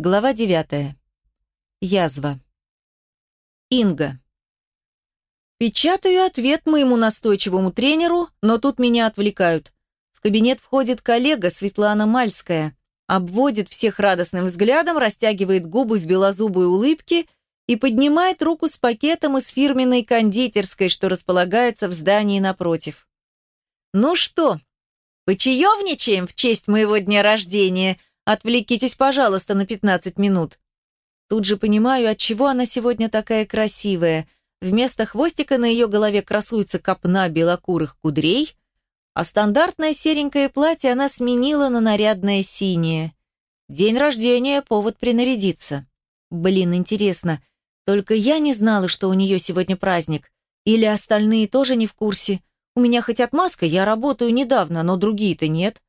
Глава девятая. Язва. Инга. Печатаю ответ моему настойчивому тренеру, но тут меня отвлекают. В кабинет входит коллега Светлана Мальская, обводит всех радостным взглядом, растягивает губы в белозубой улыбке и поднимает руку с пакетом из фирменной кондитерской, что располагается в здании напротив. «Ну что, почаевничаем в честь моего дня рождения?» Отвлекитесь, пожалуйста, на 15 минут. Тут же понимаю, от чего она сегодня такая красивая. Вместо хвостика на ее голове красуется копна белокурых кудрей, а стандартное серенькое платье она сменила на нарядное синее. День рождения – повод принарядиться. Блин, интересно, только я не знала, что у нее сегодня праздник. Или остальные тоже не в курсе. У меня хоть отмазка, я работаю недавно, но другие-то нет.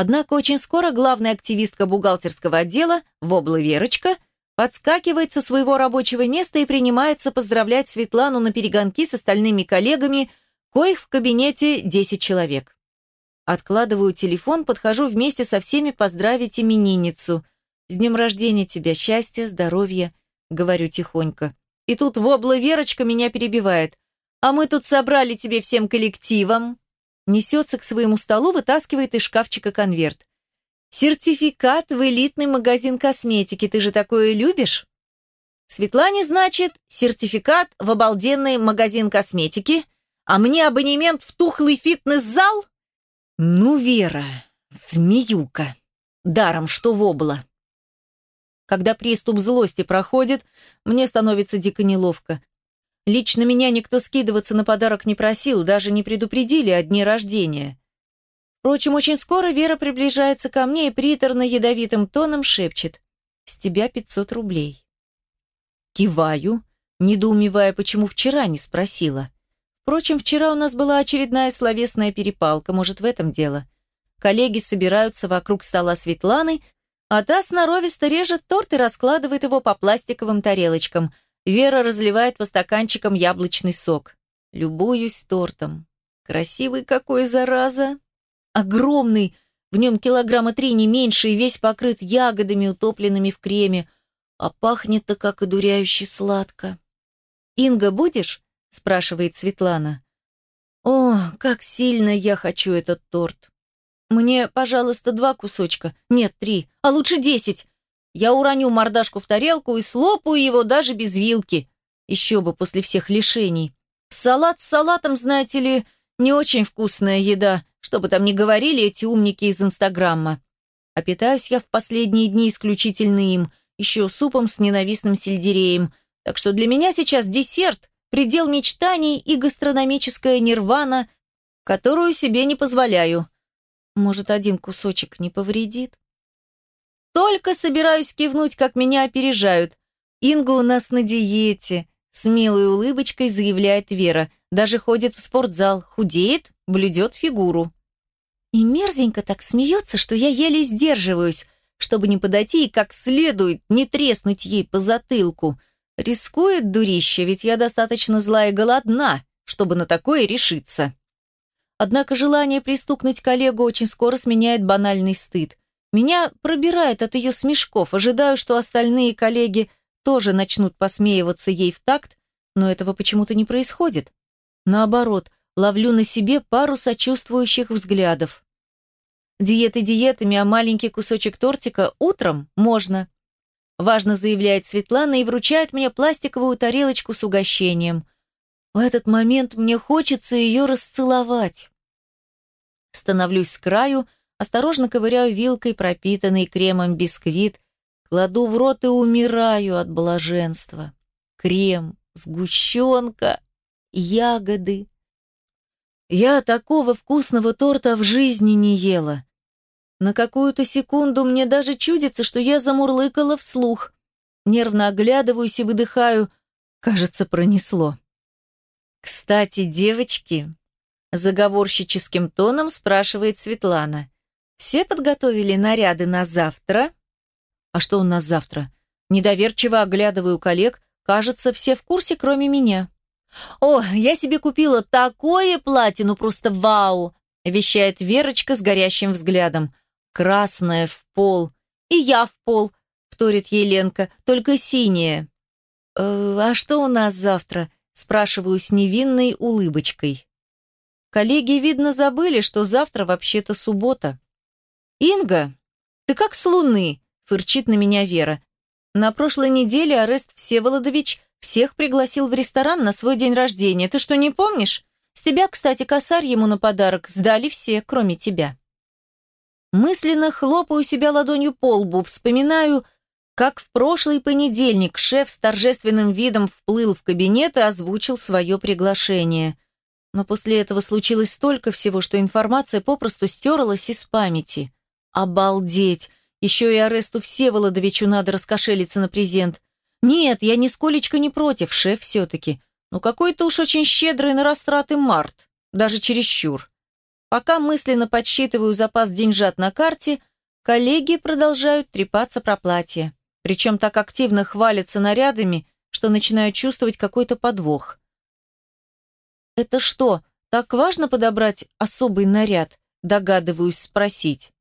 Однако очень скоро главная активистка бухгалтерского отдела, Вобла Верочка, подскакивает со своего рабочего места и принимается поздравлять Светлану на перегонки с остальными коллегами, коих в кабинете 10 человек. Откладываю телефон, подхожу вместе со всеми поздравить именинницу. «С днем рождения тебя, счастья, здоровья», — говорю тихонько. И тут Вобла Верочка меня перебивает. «А мы тут собрали тебе всем коллективом». Несется к своему столу, вытаскивает из шкафчика конверт. «Сертификат в элитный магазин косметики. Ты же такое любишь?» Светлане, значит, сертификат в обалденный магазин косметики, а мне абонемент в тухлый фитнес-зал? Ну, Вера, змеюка. Даром, что вобла. Когда приступ злости проходит, мне становится дико неловко. Лично меня никто скидываться на подарок не просил, даже не предупредили о дне рождения. Впрочем, очень скоро Вера приближается ко мне и приторно-ядовитым тоном шепчет «С тебя 500 рублей». Киваю, недоумевая, почему вчера не спросила. Впрочем, вчера у нас была очередная словесная перепалка, может, в этом дело. Коллеги собираются вокруг стола Светланы, а та сноровисто режет торт и раскладывает его по пластиковым тарелочкам – Вера разливает по стаканчикам яблочный сок. Любуюсь тортом. Красивый какой, зараза! Огромный, в нем килограмма три, не меньше, и весь покрыт ягодами, утопленными в креме. А пахнет-то как одуряюще сладко. «Инга, будешь?» – спрашивает Светлана. «О, как сильно я хочу этот торт! Мне, пожалуйста, два кусочка. Нет, три, а лучше десять. Я уроню мордашку в тарелку и слопаю его даже без вилки. Еще бы после всех лишений. Салат с салатом, знаете ли, не очень вкусная еда, что бы там ни говорили эти умники из Инстаграма. А питаюсь я в последние дни исключительно им, еще супом с ненавистным сельдереем. Так что для меня сейчас десерт, предел мечтаний и гастрономическая нирвана, которую себе не позволяю. Может, один кусочек не повредит? Только собираюсь кивнуть, как меня опережают. Инга у нас на диете. С милой улыбочкой заявляет Вера. Даже ходит в спортзал, худеет, блюдет фигуру. И мерзенько так смеется, что я еле сдерживаюсь, чтобы не подойти и как следует не треснуть ей по затылку. Рискует дурище, ведь я достаточно злая и голодна, чтобы на такое решиться. Однако желание пристукнуть коллегу очень скоро сменяет банальный стыд. Меня пробирает от ее смешков, ожидаю, что остальные коллеги тоже начнут посмеиваться ей в такт, но этого почему-то не происходит. Наоборот, ловлю на себе пару сочувствующих взглядов. Диеты диетами, а маленький кусочек тортика утром можно. Важно заявляет Светлана и вручает мне пластиковую тарелочку с угощением. В этот момент мне хочется ее расцеловать. Становлюсь с краю, Осторожно ковыряю вилкой пропитанный кремом бисквит, кладу в рот и умираю от блаженства. Крем, сгущенка, ягоды. Я такого вкусного торта в жизни не ела. На какую-то секунду мне даже чудится, что я замурлыкала вслух. Нервно оглядываюсь и выдыхаю. Кажется, пронесло. «Кстати, девочки», — заговорщическим тоном спрашивает Светлана, все подготовили наряды на завтра? А что у нас завтра? Недоверчиво оглядываю коллег. Кажется, все в курсе, кроме меня. О, я себе купила такое платье, ну просто вау! Вещает Верочка с горящим взглядом. Красное в пол. И я в пол. Вторит ей Ленка, только синяя. «Э, «А что у нас завтра?» – спрашиваю с невинной улыбочкой. Коллеги, видно, забыли, что завтра вообще-то суббота. «Инга, ты как с луны?» – фырчит на меня Вера. «На прошлой неделе Арест Всеволодович всех пригласил в ресторан на свой день рождения. Ты что, не помнишь? С тебя, кстати, косарь ему на подарок сдали все, кроме тебя». Мысленно хлопаю себя ладонью по лбу, вспоминаю, как в прошлый понедельник шеф с торжественным видом вплыл в кабинет и озвучил свое приглашение. Но после этого случилось столько всего, что информация попросту стерлась из памяти. Обалдеть! Еще и Аресту Всеволодовичу надо раскошелиться на презент. Нет, я нисколечко не против, шеф все-таки. Но какой-то уж очень щедрый на растраты март. Даже чересчур. Пока мысленно подсчитываю запас деньжат на карте, коллеги продолжают трепаться про платье. Причем так активно хвалятся нарядами, что начинаю чувствовать какой-то подвох. «Это что, так важно подобрать особый наряд?» Догадываюсь спросить.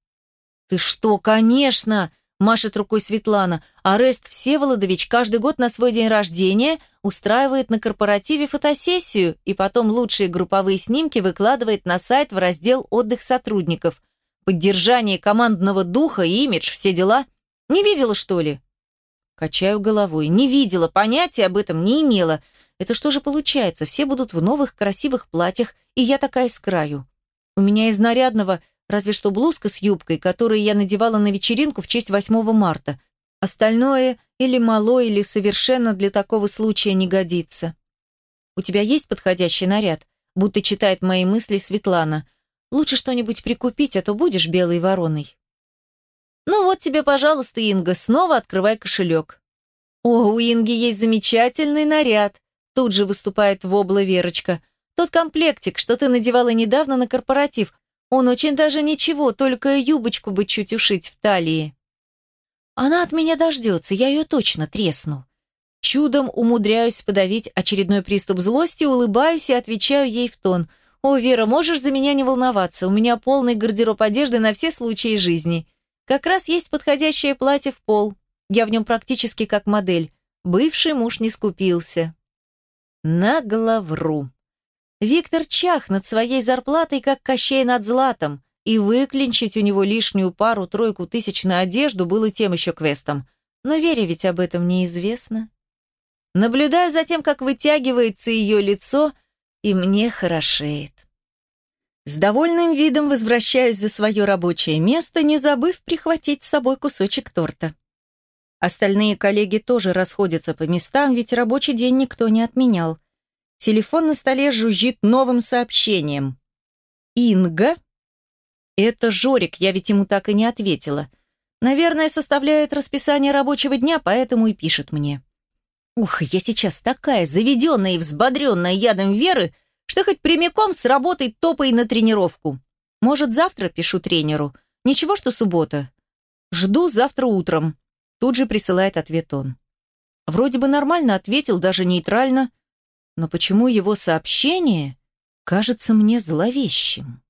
«Ты что, конечно!» Машет рукой Светлана. Арест Всеволодович каждый год на свой день рождения устраивает на корпоративе фотосессию и потом лучшие групповые снимки выкладывает на сайт в раздел «Отдых сотрудников». Поддержание командного духа, имидж, все дела. Не видела, что ли? Качаю головой. Не видела, понятия об этом не имела. Это что же получается? Все будут в новых красивых платьях, и я такая с краю. У меня из нарядного Разве что блузка с юбкой, которую я надевала на вечеринку в честь 8 марта. Остальное или мало, или совершенно для такого случая не годится. «У тебя есть подходящий наряд?» Будто читает мои мысли Светлана. «Лучше что-нибудь прикупить, а то будешь белой вороной». «Ну вот тебе, пожалуйста, Инга, снова открывай кошелек». «О, у Инги есть замечательный наряд», тут же выступает вобла Верочка. «Тот комплектик, что ты надевала недавно на корпоратив, он очень даже ничего, только юбочку бы чуть ушить в талии. Она от меня дождется, я ее точно тресну. Чудом умудряюсь подавить очередной приступ злости, улыбаюсь и отвечаю ей в тон. «О, Вера, можешь за меня не волноваться, у меня полный гардероб одежды на все случаи жизни. Как раз есть подходящее платье в пол. Я в нем практически как модель. Бывший муж не скупился». Нагло вру. Виктор чах над своей зарплатой, как Кощей над златом, и выклинчить у него лишнюю пару-тройку тысяч на одежду было тем еще квестом. Но Вере ведь об этом неизвестно. Наблюдаю за тем, как вытягивается ее лицо, и мне хорошеет. С довольным видом возвращаюсь за свое рабочее место, не забыв прихватить с собой кусочек торта. Остальные коллеги тоже расходятся по местам, ведь рабочий день никто не отменял. Телефон на столе жужжит новым сообщением. «Инга?» «Это Жорик, я ведь ему так и не ответила. Наверное, составляет расписание рабочего дня, поэтому и пишет мне. Ух, я сейчас такая заведенная и взбодренная ядом Веры, что хоть прямиком с работой топай на тренировку. Может, завтра пишу тренеру. Ничего, что суббота. Жду завтра утром. Тут же присылает ответ он. Вроде бы нормально ответил, даже нейтрально, но почему его сообщение кажется мне зловещим?